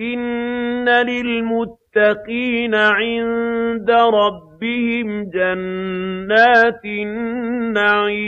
إِنَّ لِلْمُتَّقِينَ عِندَ رَبِّهِمْ جَنَّاتِ النَّعِيمِ